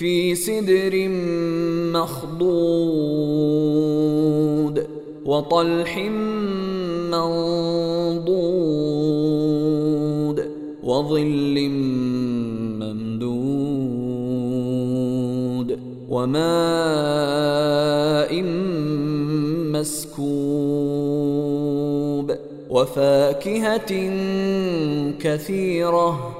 في سدر مخضود وطلح منضود وظل ممدود وماء مسكوب وفاكهة كثيرة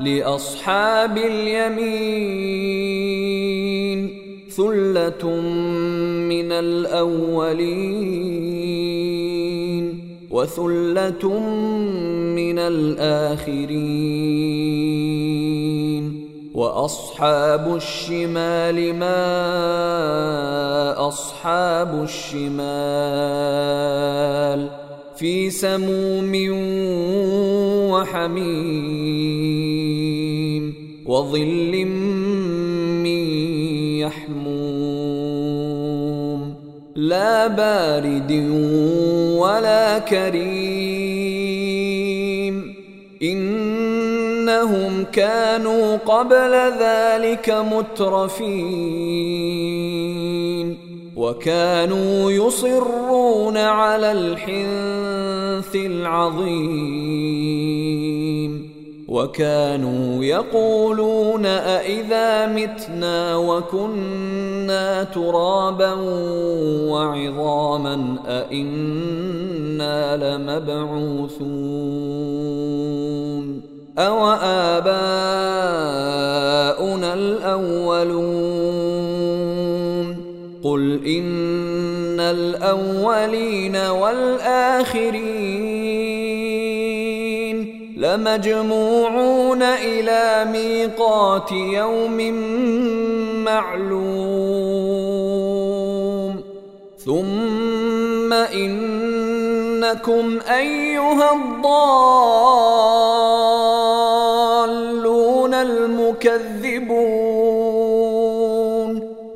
لأصحاب اليمين ثلة من الأولين وثلة من الآخرين وأصحاب الشمال ما أصحاب الشمال في سموم وحميم وظل من يحموم لا بارد ولا كريم إنهم كانوا قبل ذلك مترفين وكانوا يصرون على الحنث العظيم. وكانوا يقولون أإذا متنا وكنا ترابا وعظاما أإنا لمبعوثون. أو آباؤنا الأولون قل إن الأولين والآخرين لمجموعون إلى ميقات يوم معلوم ثم إنكم أيها الضالون المكذبون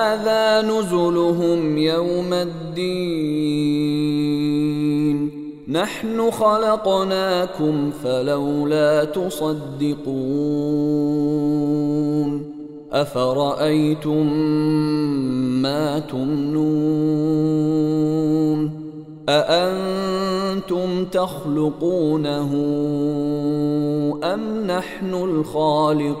هذا نزلهم يوم الدين. نحن خلقناكم فلولا تصدقون. أفرأيتم ما تمنون؟ أأنتم تخلقونه أم نحن الخالقون؟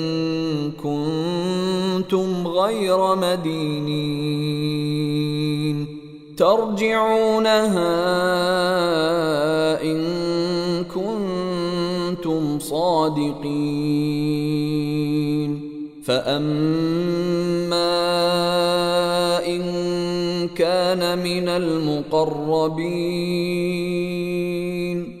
كنتم غير مدينين. ترجعونها إن كنتم صادقين. فأما إن كان من المقربين.